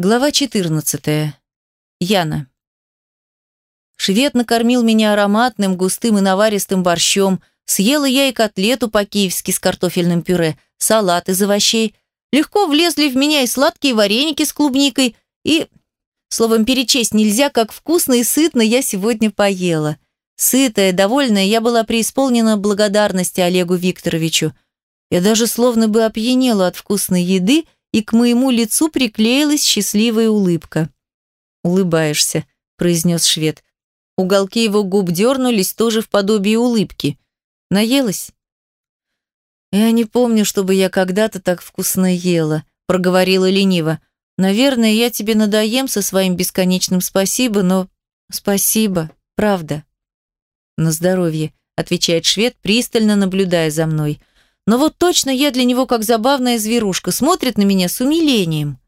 Глава 14. Яна. Швед накормил меня ароматным, густым и наваристым борщом. Съела я и котлету по-киевски с картофельным пюре, салат из овощей. Легко влезли в меня и сладкие вареники с клубникой, и... Словом, перечесть нельзя, как вкусно и сытно я сегодня поела. Сытая, довольная, я была преисполнена благодарности Олегу Викторовичу. Я даже словно бы опьянела от вкусной еды – и к моему лицу приклеилась счастливая улыбка. «Улыбаешься», – произнес швед. Уголки его губ дернулись тоже в подобии улыбки. «Наелась?» «Я не помню, чтобы я когда-то так вкусно ела», – проговорила лениво. «Наверное, я тебе надоем со своим бесконечным спасибо, но спасибо, правда». «На здоровье», – отвечает швед, пристально наблюдая за мной. Но вот точно я для него как забавная зверушка, смотрит на меня с умилением.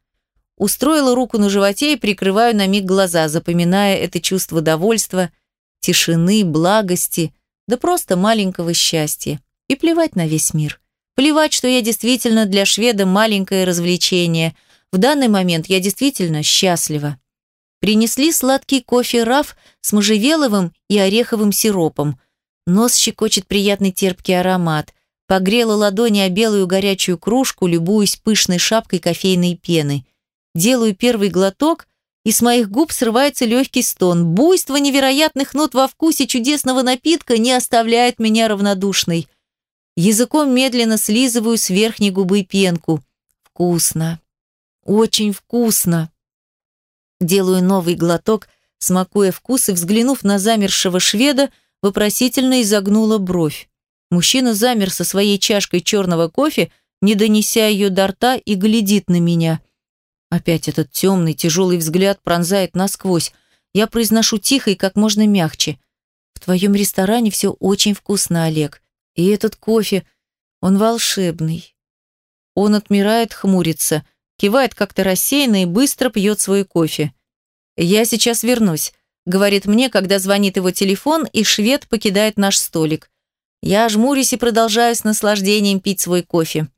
Устроила руку на животе и прикрываю на миг глаза, запоминая это чувство довольства, тишины, благости, да просто маленького счастья. И плевать на весь мир. Плевать, что я действительно для шведа маленькое развлечение. В данный момент я действительно счастлива. Принесли сладкий кофе раф с можжевеловым и ореховым сиропом. Нос щекочет приятный терпкий аромат – Погрела ладони о белую горячую кружку, любуясь пышной шапкой кофейной пены. Делаю первый глоток, и с моих губ срывается легкий стон. Буйство невероятных нот во вкусе чудесного напитка не оставляет меня равнодушной. Языком медленно слизываю с верхней губы пенку. Вкусно. Очень вкусно. Делаю новый глоток, смакуя вкус и, взглянув на замершего шведа, вопросительно изогнула бровь. Мужчина замер со своей чашкой черного кофе, не донеся ее до рта, и глядит на меня. Опять этот темный, тяжелый взгляд пронзает насквозь. Я произношу тихо и как можно мягче. В твоем ресторане все очень вкусно, Олег. И этот кофе, он волшебный. Он отмирает, хмурится, кивает как-то рассеянно и быстро пьет свой кофе. «Я сейчас вернусь», — говорит мне, когда звонит его телефон, и швед покидает наш столик. Я жмурюсь и продолжаю с наслаждением пить свой кофе.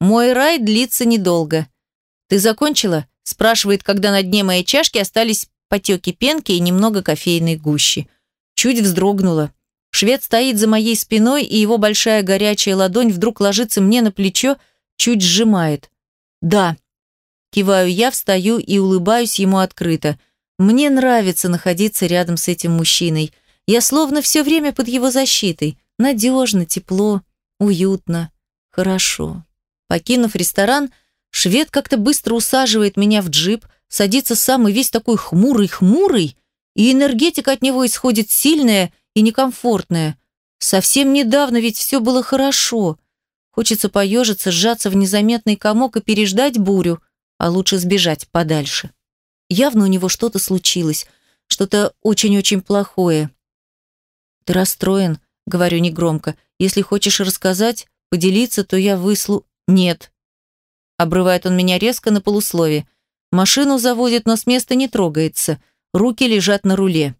Мой рай длится недолго. «Ты закончила?» – спрашивает, когда на дне моей чашки остались потеки пенки и немного кофейной гущи. Чуть вздрогнула. Швед стоит за моей спиной, и его большая горячая ладонь вдруг ложится мне на плечо, чуть сжимает. «Да». Киваю я, встаю и улыбаюсь ему открыто. Мне нравится находиться рядом с этим мужчиной. Я словно все время под его защитой. Надежно, тепло, уютно, хорошо. Покинув ресторан, швед как-то быстро усаживает меня в джип, садится сам и весь такой хмурый-хмурый, и энергетика от него исходит сильная и некомфортная. Совсем недавно ведь все было хорошо. Хочется поежиться, сжаться в незаметный комок и переждать бурю, а лучше сбежать подальше. Явно у него что-то случилось, что-то очень-очень плохое. Ты расстроен, Говорю негромко. Если хочешь рассказать, поделиться, то я выслу... Нет. Обрывает он меня резко на полуслове. Машину заводит, но с места не трогается. Руки лежат на руле.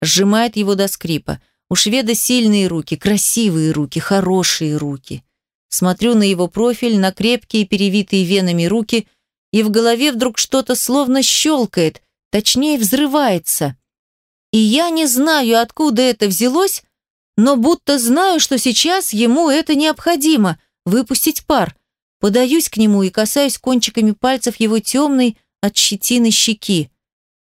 Сжимает его до скрипа. У шведа сильные руки, красивые руки, хорошие руки. Смотрю на его профиль, на крепкие, перевитые венами руки, и в голове вдруг что-то словно щелкает, точнее взрывается. И я не знаю, откуда это взялось, но будто знаю, что сейчас ему это необходимо – выпустить пар. Подаюсь к нему и касаюсь кончиками пальцев его темной от щетины щеки.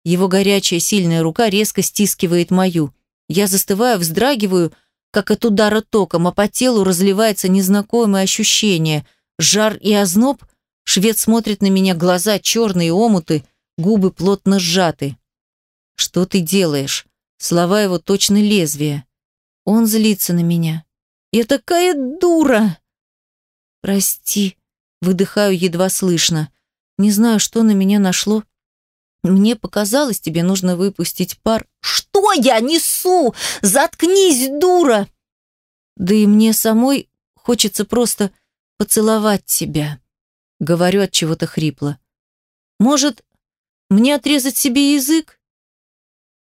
Его горячая сильная рука резко стискивает мою. Я застываю, вздрагиваю, как от удара током, а по телу разливается незнакомое ощущение. Жар и озноб. Швед смотрит на меня, глаза черные омуты, губы плотно сжаты. «Что ты делаешь?» Слова его точно лезвия. Он злится на меня. Я такая дура. Прости, выдыхаю едва слышно. Не знаю, что на меня нашло. Мне показалось, тебе нужно выпустить пар. Что я несу? Заткнись, дура! Да и мне самой хочется просто поцеловать тебя. Говорю от чего-то хрипло. Может, мне отрезать себе язык?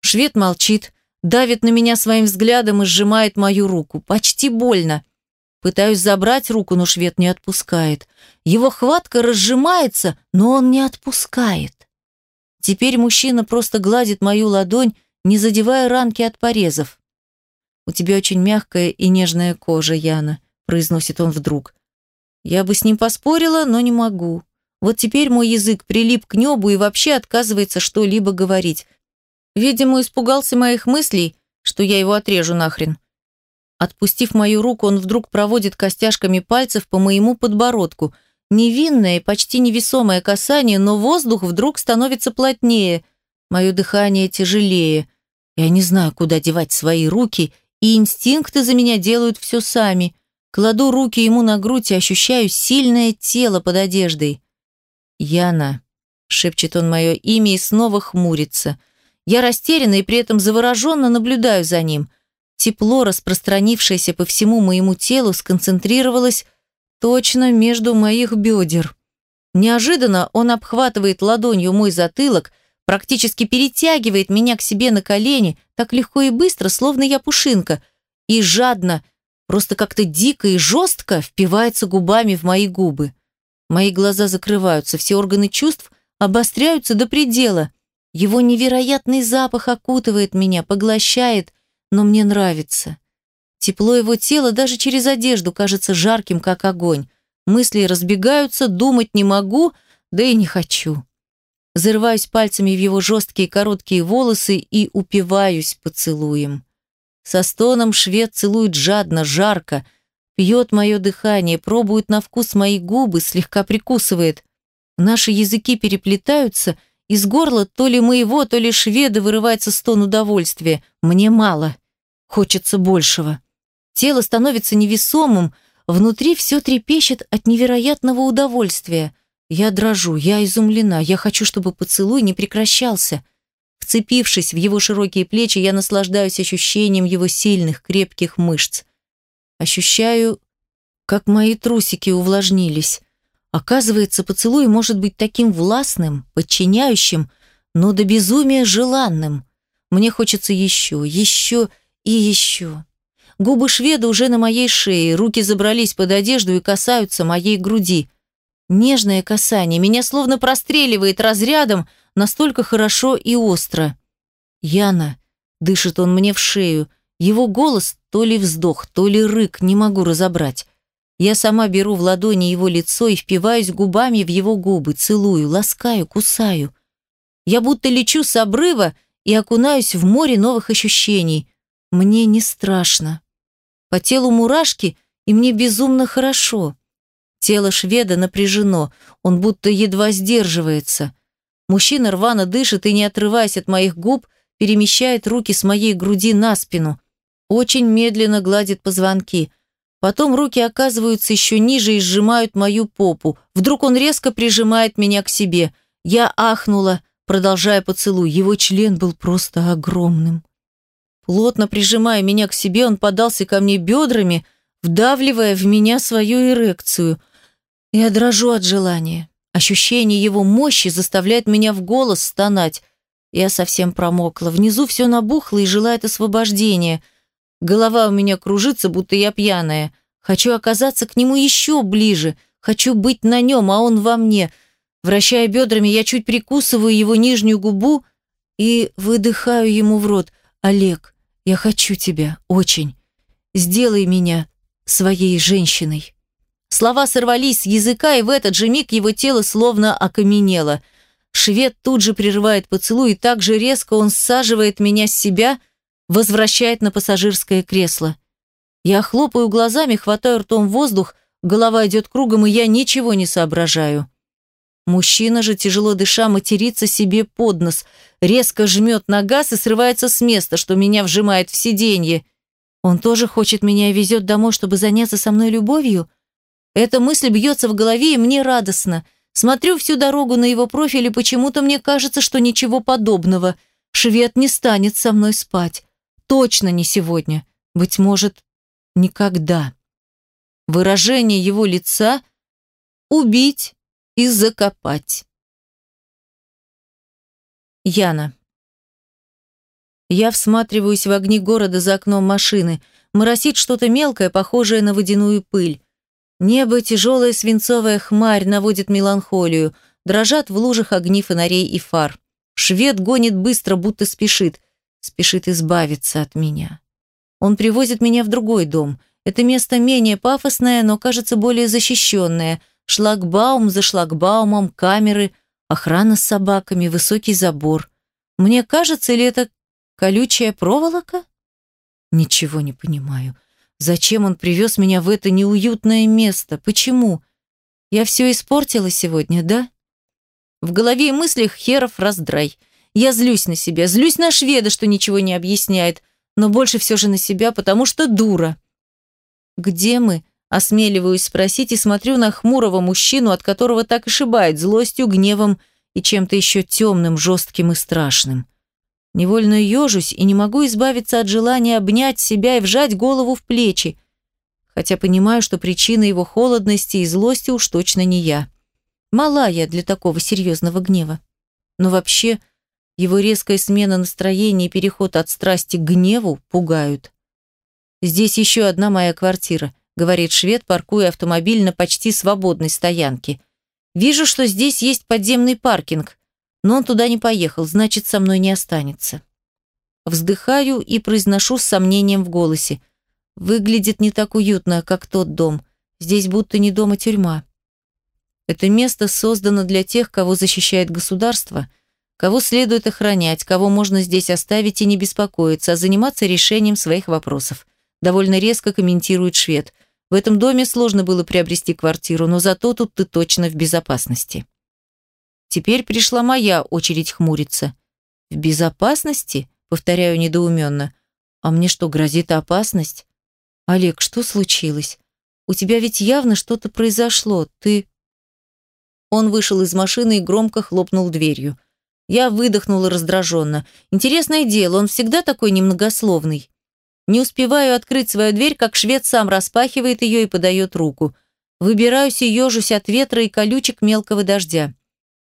Швед молчит, давит на меня своим взглядом и сжимает мою руку. Почти больно. Пытаюсь забрать руку, но швед не отпускает. Его хватка разжимается, но он не отпускает. Теперь мужчина просто гладит мою ладонь, не задевая ранки от порезов. «У тебя очень мягкая и нежная кожа, Яна», – произносит он вдруг. Я бы с ним поспорила, но не могу. Вот теперь мой язык прилип к небу и вообще отказывается что-либо говорить. Видимо, испугался моих мыслей, что я его отрежу нахрен. Отпустив мою руку, он вдруг проводит костяшками пальцев по моему подбородку. Невинное, почти невесомое касание, но воздух вдруг становится плотнее. Мое дыхание тяжелее. Я не знаю, куда девать свои руки, и инстинкты за меня делают все сами. Кладу руки ему на грудь и ощущаю сильное тело под одеждой. «Яна», — шепчет он мое имя и снова хмурится. Я растеряна и при этом завороженно наблюдаю за ним. Тепло, распространившееся по всему моему телу, сконцентрировалось точно между моих бедер. Неожиданно он обхватывает ладонью мой затылок, практически перетягивает меня к себе на колени, так легко и быстро, словно я пушинка, и жадно, просто как-то дико и жестко впивается губами в мои губы. Мои глаза закрываются, все органы чувств обостряются до предела. Его невероятный запах окутывает меня, поглощает, но мне нравится. Тепло его тела даже через одежду кажется жарким, как огонь. Мысли разбегаются, думать не могу, да и не хочу. Зарываюсь пальцами в его жесткие короткие волосы и упиваюсь поцелуем. Со стоном швед целует жадно, жарко, пьет мое дыхание, пробует на вкус мои губы, слегка прикусывает. Наши языки переплетаются, из горла то ли моего, то ли шведа вырывается стон удовольствия. Мне мало. Хочется большего. Тело становится невесомым, внутри все трепещет от невероятного удовольствия. Я дрожу, я изумлена, я хочу, чтобы поцелуй не прекращался. Вцепившись в его широкие плечи, я наслаждаюсь ощущением его сильных, крепких мышц. Ощущаю, как мои трусики увлажнились. Оказывается, поцелуй может быть таким властным, подчиняющим, но до безумия желанным. Мне хочется еще, еще и еще. Губы шведа уже на моей шее, руки забрались под одежду и касаются моей груди. Нежное касание меня словно простреливает разрядом, настолько хорошо и остро. «Яна», — дышит он мне в шею, его голос то ли вздох, то ли рык, не могу разобрать. Я сама беру в ладони его лицо и впиваюсь губами в его губы, целую, ласкаю, кусаю. Я будто лечу с обрыва и окунаюсь в море новых ощущений. Мне не страшно. По телу мурашки, и мне безумно хорошо. Тело шведа напряжено, он будто едва сдерживается. Мужчина рвано дышит и, не отрываясь от моих губ, перемещает руки с моей груди на спину. Очень медленно гладит позвонки – Потом руки оказываются еще ниже и сжимают мою попу. Вдруг он резко прижимает меня к себе. Я ахнула, продолжая поцелуй. Его член был просто огромным. Плотно прижимая меня к себе, он подался ко мне бедрами, вдавливая в меня свою эрекцию. Я дрожу от желания. Ощущение его мощи заставляет меня в голос стонать. Я совсем промокла. Внизу все набухло и желает освобождения – Голова у меня кружится, будто я пьяная. Хочу оказаться к нему еще ближе. Хочу быть на нем, а он во мне. Вращая бедрами, я чуть прикусываю его нижнюю губу и выдыхаю ему в рот. «Олег, я хочу тебя, очень. Сделай меня своей женщиной». Слова сорвались с языка, и в этот же миг его тело словно окаменело. Швед тут же прерывает поцелуй, и так же резко он саживает меня с себя – возвращает на пассажирское кресло. Я хлопаю глазами, хватаю ртом воздух, голова идет кругом, и я ничего не соображаю. Мужчина же, тяжело дыша, матерится себе под нос, резко жмет на газ и срывается с места, что меня вжимает в сиденье. Он тоже хочет меня и везет домой, чтобы заняться со мной любовью? Эта мысль бьется в голове, и мне радостно. Смотрю всю дорогу на его профиль, и почему-то мне кажется, что ничего подобного. Швед не станет со мной спать. Точно не сегодня. Быть может, никогда. Выражение его лица – убить и закопать. Яна. Я всматриваюсь в огни города за окном машины. Моросит что-то мелкое, похожее на водяную пыль. Небо, тяжелая свинцовая хмарь наводит меланхолию. Дрожат в лужах огни фонарей и фар. Швед гонит быстро, будто спешит. Спешит избавиться от меня. Он привозит меня в другой дом. Это место менее пафосное, но, кажется, более защищенное. Шлагбаум за шлагбаумом, камеры, охрана с собаками, высокий забор. Мне кажется, или это колючая проволока? Ничего не понимаю. Зачем он привез меня в это неуютное место? Почему? Я все испортила сегодня, да? В голове и мыслях херов раздрай. Я злюсь на себя, злюсь на шведа, что ничего не объясняет, но больше все же на себя, потому что дура. «Где мы?» – осмеливаюсь спросить и смотрю на хмурого мужчину, от которого так и шибает злостью, гневом и чем-то еще темным, жестким и страшным. Невольно ежусь и не могу избавиться от желания обнять себя и вжать голову в плечи, хотя понимаю, что причина его холодности и злости уж точно не я. Мала я для такого серьезного гнева. Но вообще, его резкая смена настроения и переход от страсти к гневу пугают. «Здесь еще одна моя квартира», — говорит швед, паркуя автомобиль на почти свободной стоянке. «Вижу, что здесь есть подземный паркинг, но он туда не поехал, значит, со мной не останется. Вздыхаю и произношу с сомнением в голосе. Выглядит не так уютно, как тот дом. Здесь будто не дом, а тюрьма. Это место создано для тех, кого защищает государство, кого следует охранять, кого можно здесь оставить и не беспокоиться, а заниматься решением своих вопросов. Довольно резко комментирует швед. В этом доме сложно было приобрести квартиру, но зато тут ты точно в безопасности. Теперь пришла моя очередь хмуриться. «В безопасности?» — повторяю недоуменно. «А мне что, грозит опасность?» «Олег, что случилось? У тебя ведь явно что-то произошло. Ты...» Он вышел из машины и громко хлопнул дверью. Я выдохнула раздраженно. Интересное дело, он всегда такой немногословный. Не успеваю открыть свою дверь, как швед сам распахивает ее и подает руку. Выбираюсь и ежусь от ветра и колючек мелкого дождя.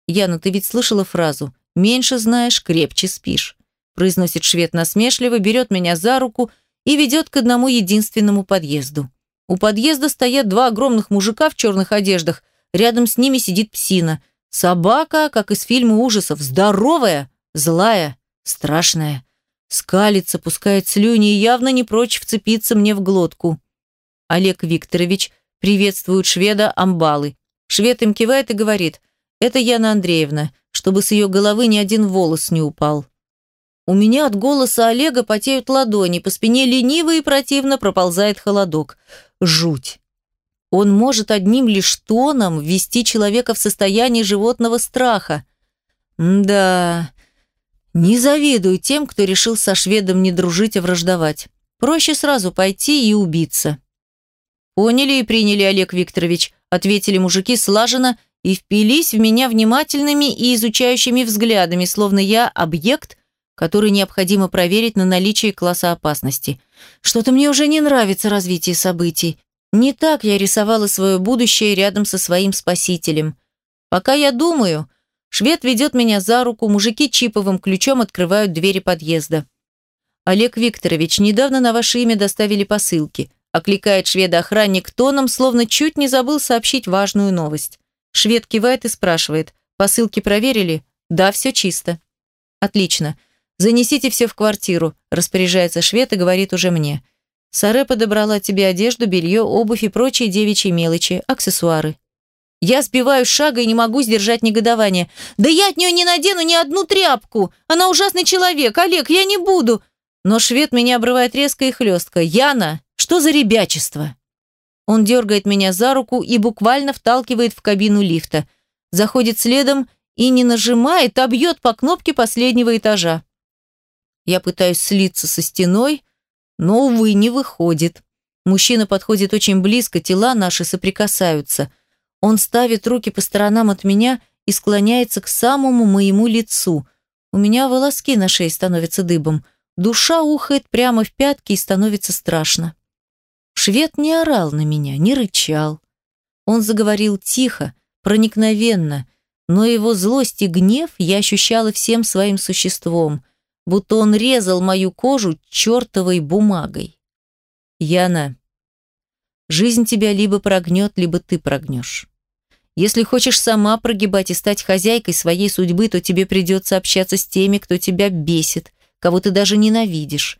«Яна, ты ведь слышала фразу «меньше знаешь, крепче спишь», произносит швед насмешливо, берет меня за руку и ведет к одному единственному подъезду. У подъезда стоят два огромных мужика в черных одеждах, рядом с ними сидит псина. Собака, как из фильма ужасов, здоровая, злая, страшная. Скалится, пускает слюни и явно не прочь вцепиться мне в глотку. Олег Викторович приветствует шведа Амбалы. Швед им кивает и говорит, это Яна Андреевна, чтобы с ее головы ни один волос не упал. У меня от голоса Олега потеют ладони, по спине лениво и противно проползает холодок. Жуть. Он может одним лишь тоном ввести человека в состояние животного страха. да, не завидую тем, кто решил со шведом не дружить, а враждовать. Проще сразу пойти и убиться. «Поняли и приняли, Олег Викторович», ответили мужики слаженно и впились в меня внимательными и изучающими взглядами, словно я объект, который необходимо проверить на наличие класса опасности. Что-то мне уже не нравится развитие событий. Не так я рисовала свое будущее рядом со своим спасителем. Пока я думаю, швед ведет меня за руку, мужики чиповым ключом открывают двери подъезда. «Олег Викторович, недавно на ваше имя доставили посылки», окликает шведа охранник тоном, словно чуть не забыл сообщить важную новость. Швед кивает и спрашивает. «Посылки проверили?» «Да, все чисто». «Отлично. Занесите все в квартиру», распоряжается швед и говорит уже мне. «Саре подобрала тебе одежду, белье, обувь и прочие девичьи мелочи, аксессуары». Я сбиваю шага и не могу сдержать негодование. «Да я от нее не надену ни одну тряпку! Она ужасный человек! Олег, я не буду!» Но швед меня обрывает резко и хлестко. «Яна, что за ребячество?» Он дергает меня за руку и буквально вталкивает в кабину лифта. Заходит следом и не нажимает, а бьет по кнопке последнего этажа. Я пытаюсь слиться со стеной, но, увы, не выходит. Мужчина подходит очень близко, тела наши соприкасаются. Он ставит руки по сторонам от меня и склоняется к самому моему лицу. У меня волоски на шее становятся дыбом. Душа ухает прямо в пятки и становится страшно. Швед не орал на меня, не рычал. Он заговорил тихо, проникновенно, но его злость и гнев я ощущала всем своим существом, будто он резал мою кожу чертовой бумагой. Яна, жизнь тебя либо прогнет, либо ты прогнешь. Если хочешь сама прогибать и стать хозяйкой своей судьбы, то тебе придется общаться с теми, кто тебя бесит, кого ты даже ненавидишь.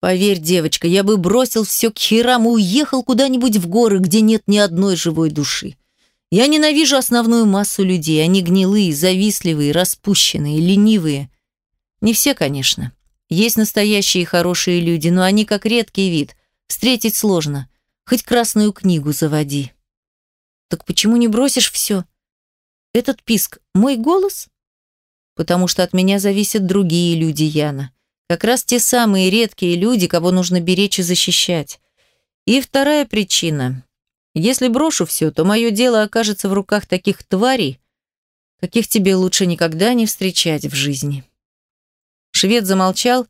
Поверь, девочка, я бы бросил все к херам и уехал куда-нибудь в горы, где нет ни одной живой души. Я ненавижу основную массу людей. Они гнилые, завистливые, распущенные, ленивые. Не все, конечно. Есть настоящие хорошие люди, но они как редкий вид. Встретить сложно. Хоть красную книгу заводи. Так почему не бросишь все? Этот писк – мой голос? Потому что от меня зависят другие люди, Яна. Как раз те самые редкие люди, кого нужно беречь и защищать. И вторая причина. Если брошу все, то мое дело окажется в руках таких тварей, каких тебе лучше никогда не встречать в жизни. Швед замолчал,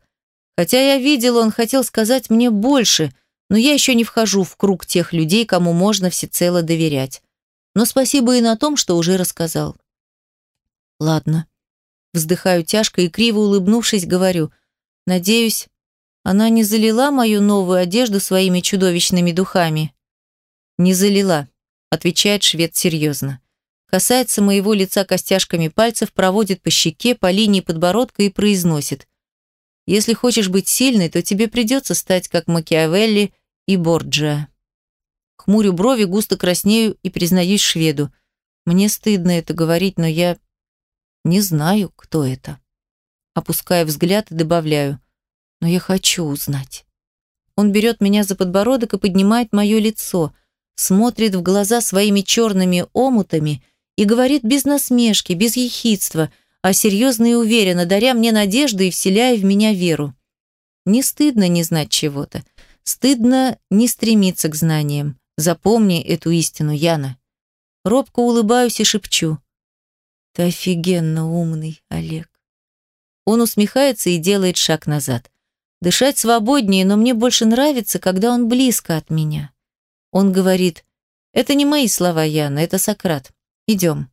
хотя я видел, он хотел сказать мне больше, но я еще не вхожу в круг тех людей, кому можно всецело доверять. Но спасибо и на том, что уже рассказал. Ладно. Вздыхаю тяжко и криво улыбнувшись, говорю, надеюсь, она не залила мою новую одежду своими чудовищными духами. Не залила, отвечает швед серьезно. Касается моего лица костяшками пальцев, проводит по щеке, по линии подбородка и произносит. Если хочешь быть сильной, то тебе придется стать как Макиавелли и Борджиа. Хмурю брови, густо краснею и признаюсь шведу. Мне стыдно это говорить, но я не знаю, кто это. Опускаю взгляд и добавляю. Но я хочу узнать. Он берет меня за подбородок и поднимает мое лицо, смотрит в глаза своими черными омутами и говорит без насмешки, без ехидства, а серьезно и уверенно, даря мне надежду и вселяя в меня веру. Не стыдно не знать чего-то. Стыдно не стремиться к знаниям. Запомни эту истину, Яна. Робко улыбаюсь и шепчу. Ты офигенно умный, Олег. Он усмехается и делает шаг назад. Дышать свободнее, но мне больше нравится, когда он близко от меня. Он говорит, это не мои слова, Яна, это Сократ. Идем.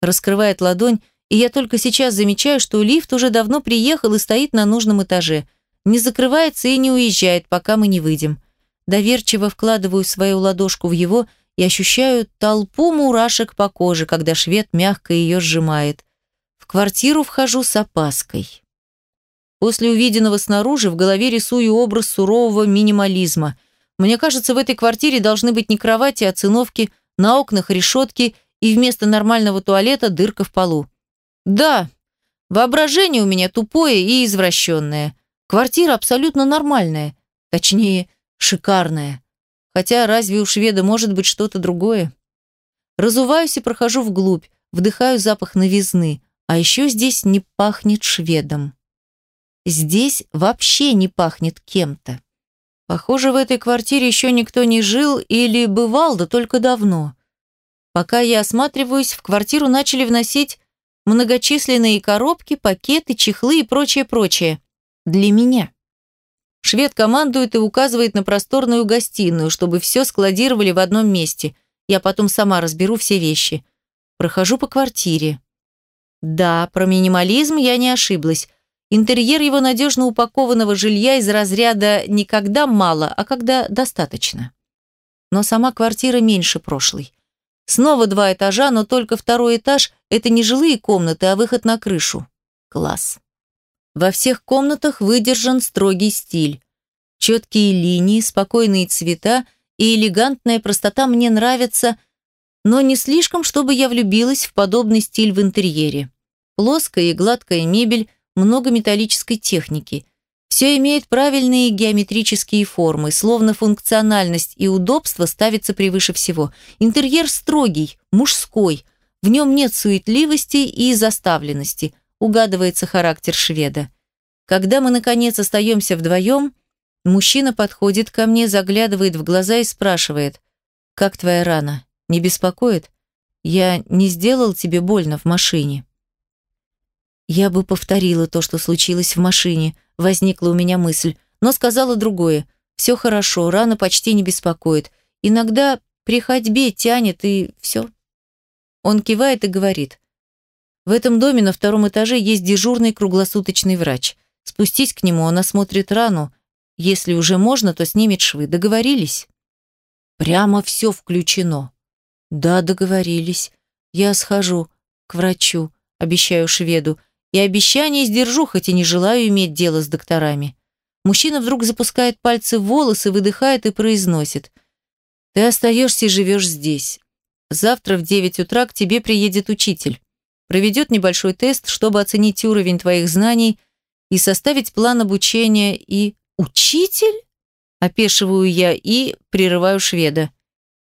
Раскрывает ладонь, и я только сейчас замечаю, что лифт уже давно приехал и стоит на нужном этаже. Не закрывается и не уезжает, пока мы не выйдем. Доверчиво вкладываю свою ладошку в его и ощущаю толпу мурашек по коже, когда швед мягко ее сжимает. В квартиру вхожу с опаской. После увиденного снаружи в голове рисую образ сурового минимализма. Мне кажется, в этой квартире должны быть не кровати, а циновки, на окнах решетки и вместо нормального туалета дырка в полу. Да, воображение у меня тупое и извращенное. Квартира абсолютно нормальная. Точнее, шикарная. Хотя разве у шведа может быть что-то другое? Разуваюсь и прохожу вглубь, вдыхаю запах новизны, а еще здесь не пахнет шведом. Здесь вообще не пахнет кем-то. Похоже, в этой квартире еще никто не жил или бывал, да только давно. Пока я осматриваюсь, в квартиру начали вносить многочисленные коробки, пакеты, чехлы и прочее-прочее. Для меня. Швед командует и указывает на просторную гостиную, чтобы все складировали в одном месте. Я потом сама разберу все вещи. Прохожу по квартире. Да, про минимализм я не ошиблась. Интерьер его надежно упакованного жилья из разряда «не когда мало, а когда достаточно». Но сама квартира меньше прошлой. Снова два этажа, но только второй этаж – это не жилые комнаты, а выход на крышу. Класс. Во всех комнатах выдержан строгий стиль. Четкие линии, спокойные цвета и элегантная простота мне нравятся, но не слишком, чтобы я влюбилась в подобный стиль в интерьере. Плоская и гладкая мебель, много металлической техники. Все имеет правильные геометрические формы, словно функциональность и удобство ставятся превыше всего. Интерьер строгий, мужской, в нем нет суетливости и заставленности – угадывается характер шведа. Когда мы, наконец, остаемся вдвоем, мужчина подходит ко мне, заглядывает в глаза и спрашивает, «Как твоя рана? Не беспокоит? Я не сделал тебе больно в машине?» Я бы повторила то, что случилось в машине, возникла у меня мысль, но сказала другое. Все хорошо, рана почти не беспокоит. Иногда при ходьбе тянет и все. Он кивает и говорит. В этом доме на втором этаже есть дежурный круглосуточный врач. Спустись к нему, он осмотрит рану. Если уже можно, то снимет швы. Договорились? Прямо все включено. Да, договорились. Я схожу к врачу, обещаю шведу. И обещание сдержу, хоть и не желаю иметь дело с докторами. Мужчина вдруг запускает пальцы в волосы, выдыхает и произносит. Ты остаешься и живешь здесь. Завтра в 9 утра к тебе приедет учитель. Проведет небольшой тест, чтобы оценить уровень твоих знаний и составить план обучения и... Учитель? Опешиваю я и прерываю шведа.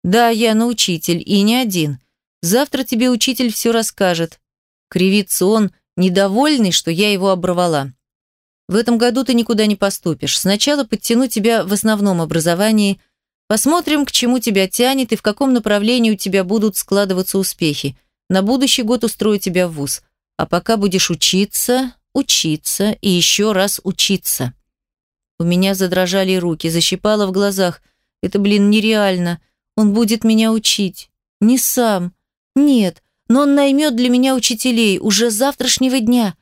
Да, я на учитель, и не один. Завтра тебе учитель все расскажет. Кривится он, недовольный, что я его оборвала. В этом году ты никуда не поступишь. Сначала подтяну тебя в основном образовании, посмотрим, к чему тебя тянет и в каком направлении у тебя будут складываться успехи. На будущий год устрою тебя в вуз. А пока будешь учиться, учиться и еще раз учиться. У меня задрожали руки, защипало в глазах. Это, блин, нереально. Он будет меня учить. Не сам. Нет, но он наймет для меня учителей уже с завтрашнего дня.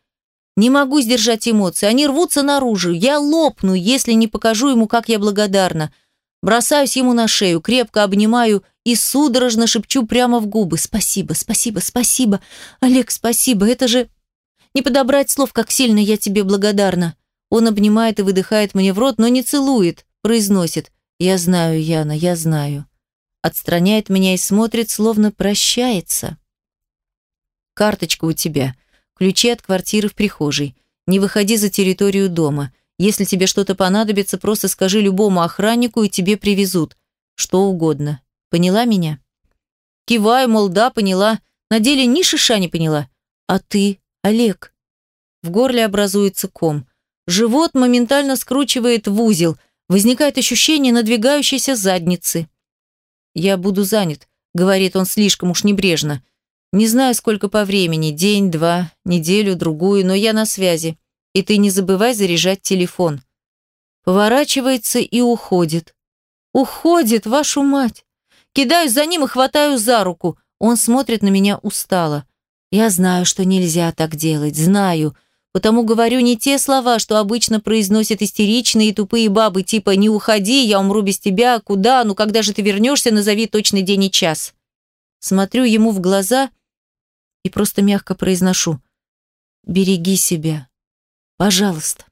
Не могу сдержать эмоции, они рвутся наружу. Я лопну, если не покажу ему, как я благодарна. Бросаюсь ему на шею, крепко обнимаю и судорожно шепчу прямо в губы. «Спасибо, спасибо, спасибо. Олег, спасибо. Это же... Не подобрать слов, как сильно я тебе благодарна». Он обнимает и выдыхает мне в рот, но не целует, произносит. «Я знаю, Яна, я знаю». Отстраняет меня и смотрит, словно прощается. «Карточка у тебя. Ключи от квартиры в прихожей. Не выходи за территорию дома. Если тебе что-то понадобится, просто скажи любому охраннику, и тебе привезут. Что угодно. Поняла меня?» Киваю, мол, да, поняла. На деле ни шиша не поняла. «А ты, Олег?» В горле образуется ком. Живот моментально скручивает в узел. Возникает ощущение надвигающейся задницы. «Я буду занят», — говорит он слишком уж небрежно. Не знаю, сколько по времени, день, два, неделю, другую, но я на связи. И ты не забывай заряжать телефон. Поворачивается и уходит. Уходит, вашу мать. Кидаюсь за ним и хватаю за руку. Он смотрит на меня устало. Я знаю, что нельзя так делать, знаю. Потому говорю не те слова, что обычно произносят истеричные и тупые бабы, типа «не уходи, я умру без тебя, куда, ну когда же ты вернешься, назови точный день и час». Смотрю ему в глаза и просто мягко произношу «Береги себя, пожалуйста».